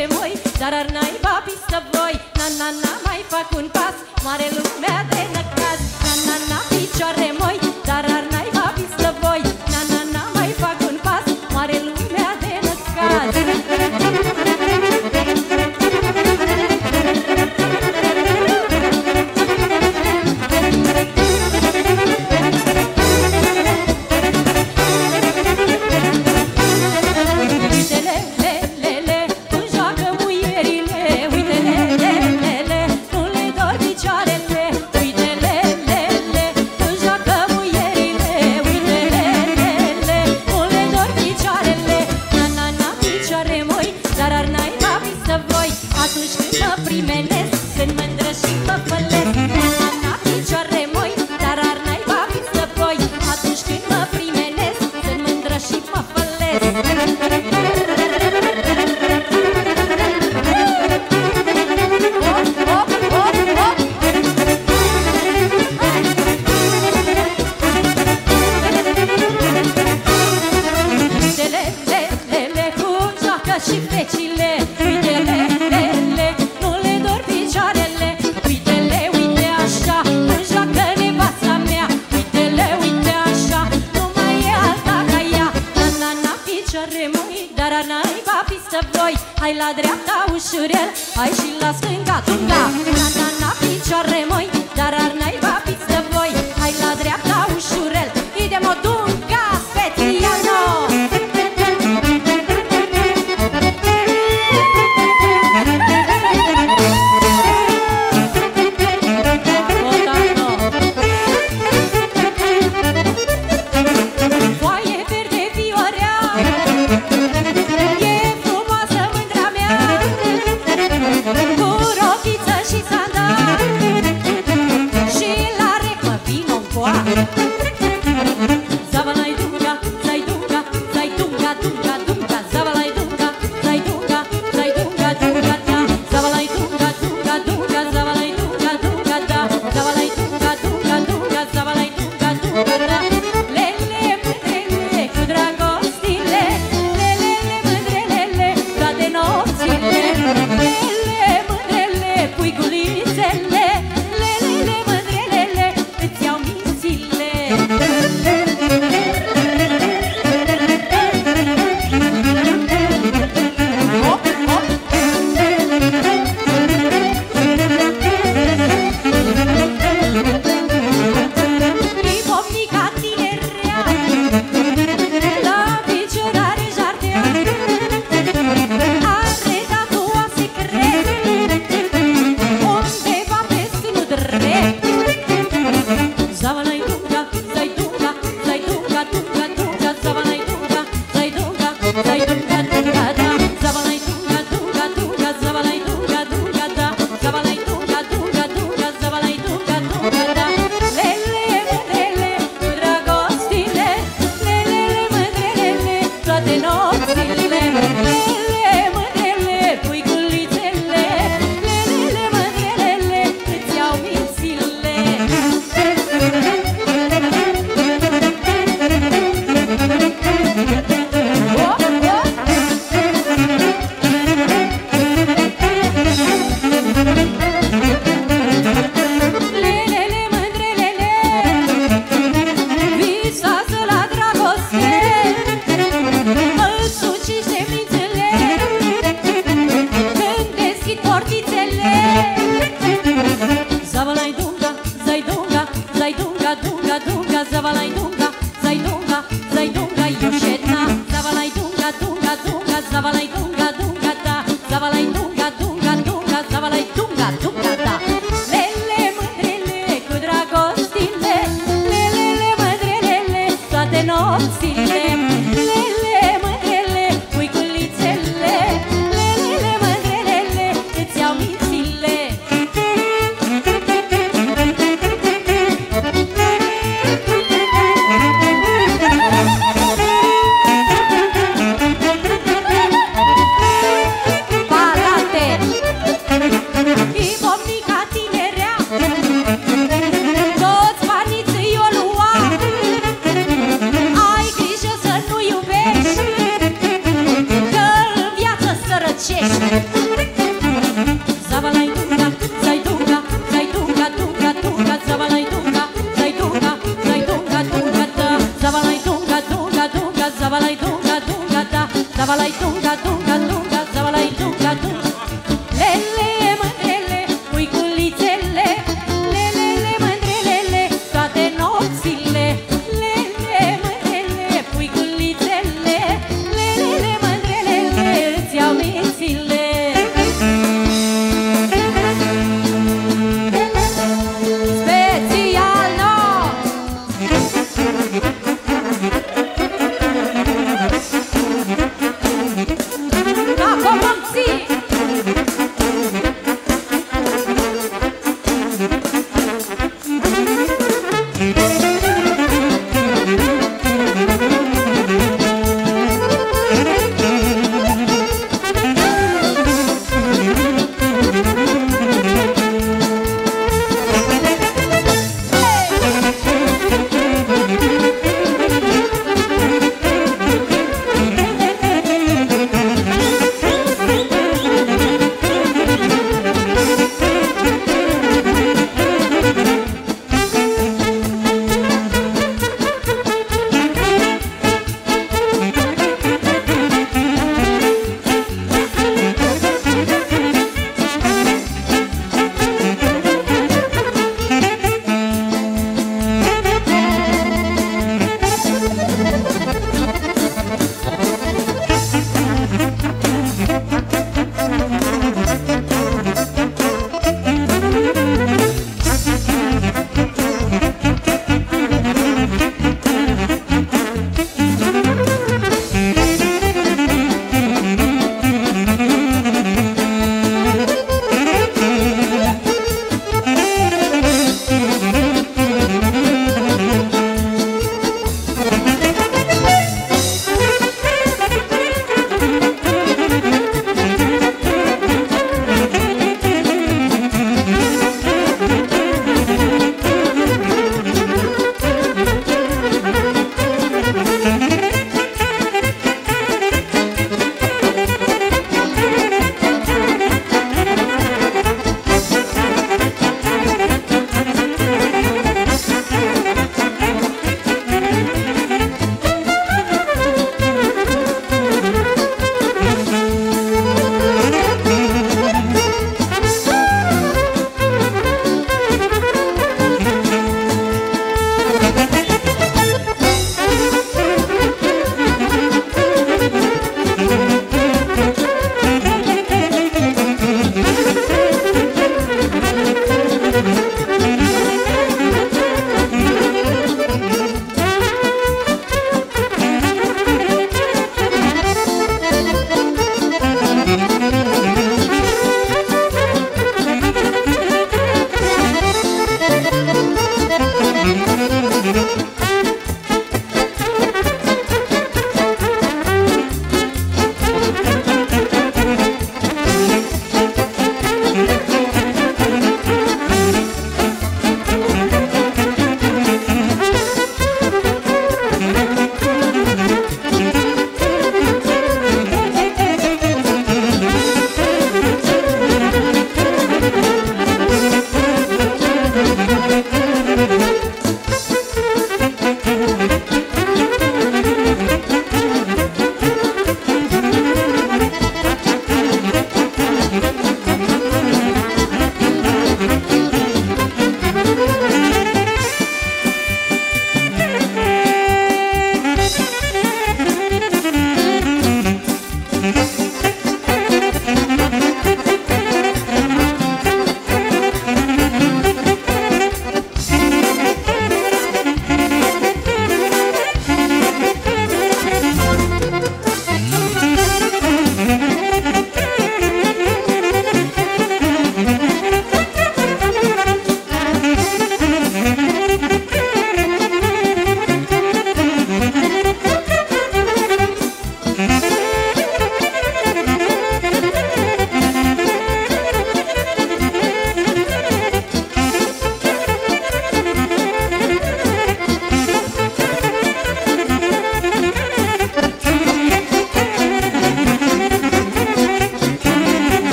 pe moi Dar ar naiba pistă voi. Na, na, na, mai fac un pas. Mare lumea de na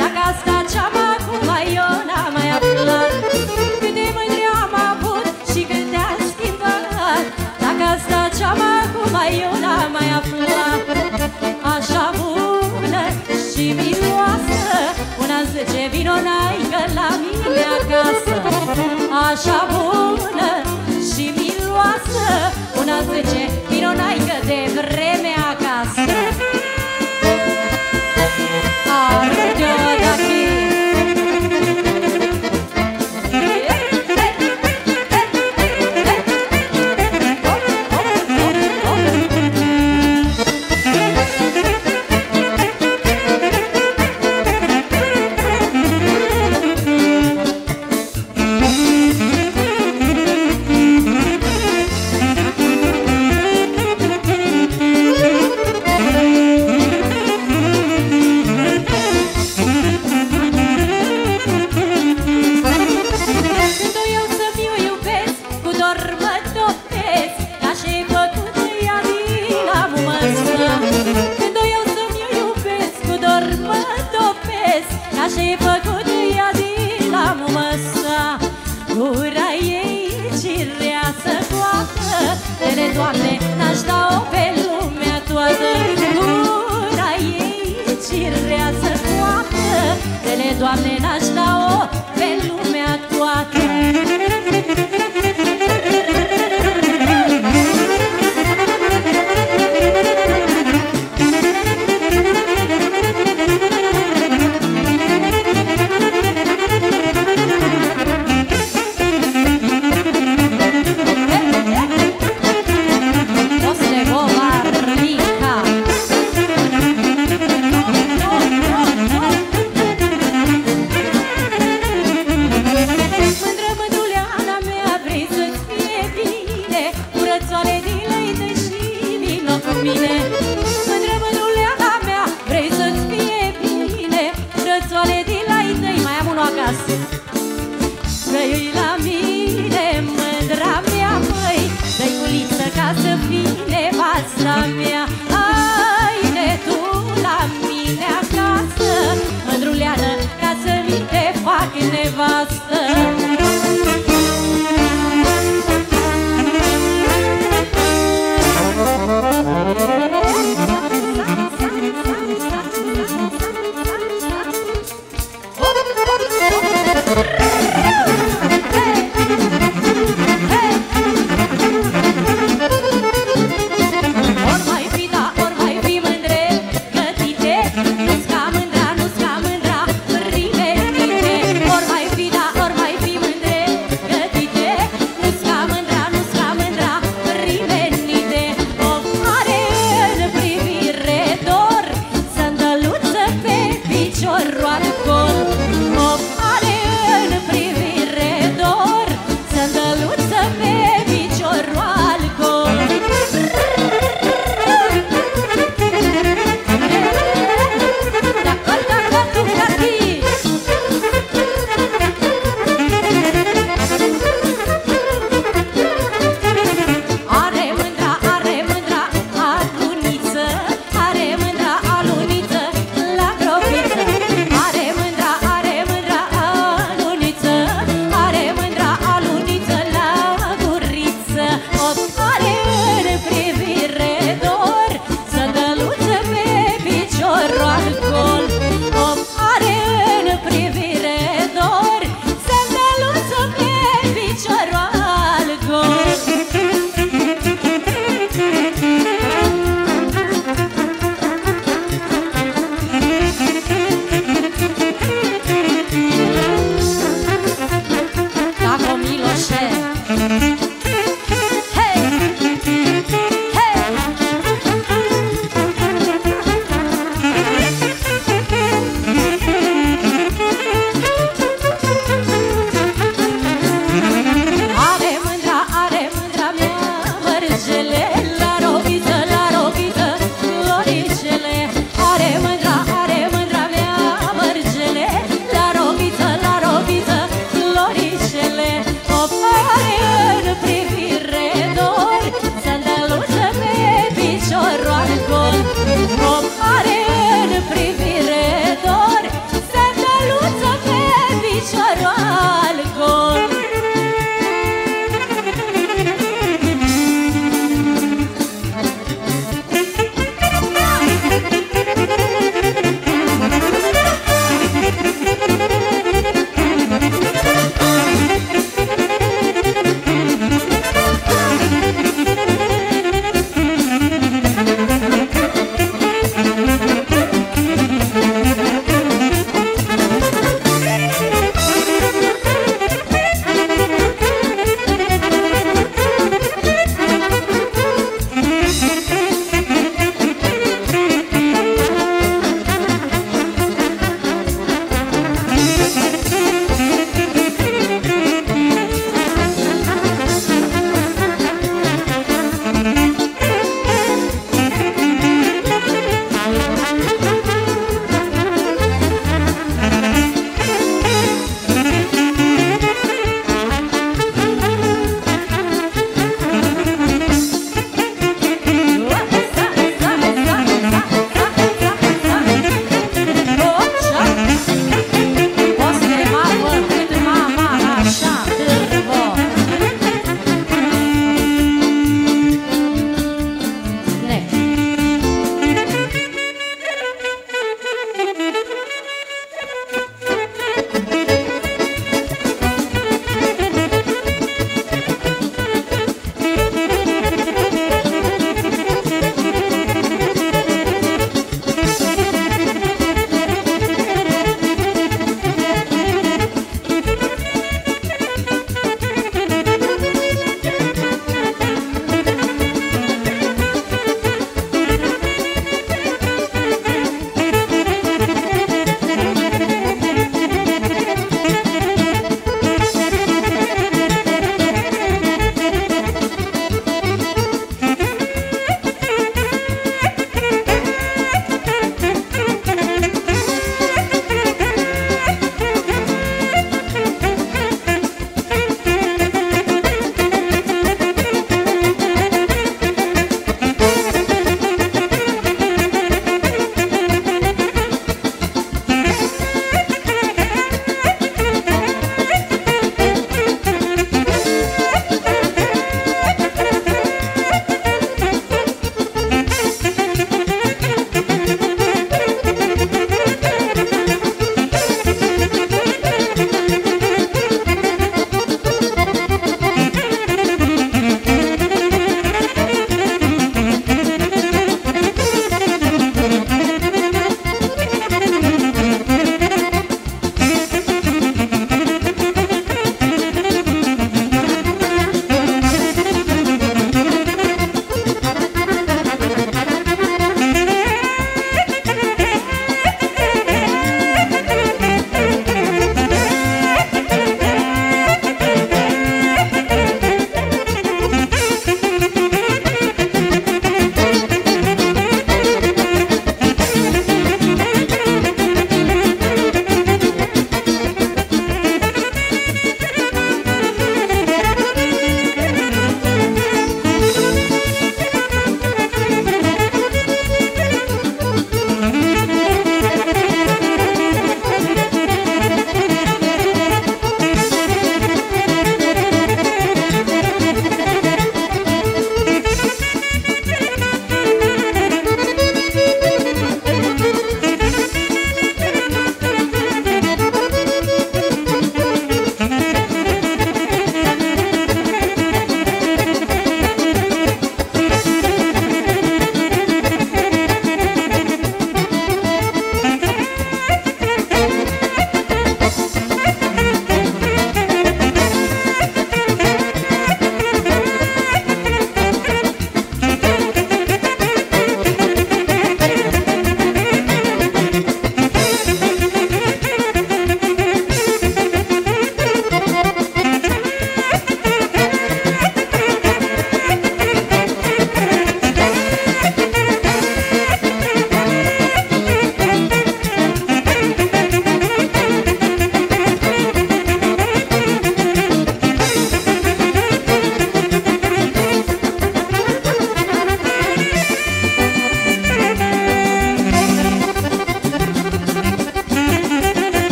Dacă asta ce-am acum eu n-am mai aflat. Câte mândri și câte am schimbat Dacă asta ce-am acum mai aflat. Așa bună și miloasă, Una zice vino n-ai la mine acasă. Așa bună și miroasă Una zice vino n-ai de vreme acasă. tot cu mine. Mândră mândrulea mea, vrei să-ți fie bine? Frățoale din la ei tăi, mai am unul acasă. Vrei la mine, mândra mea, măi. Dă-i culiță ca să fii nevasta mea. Ai de tu la mine acasă Mândruleană, ca să mi te fac nevastă.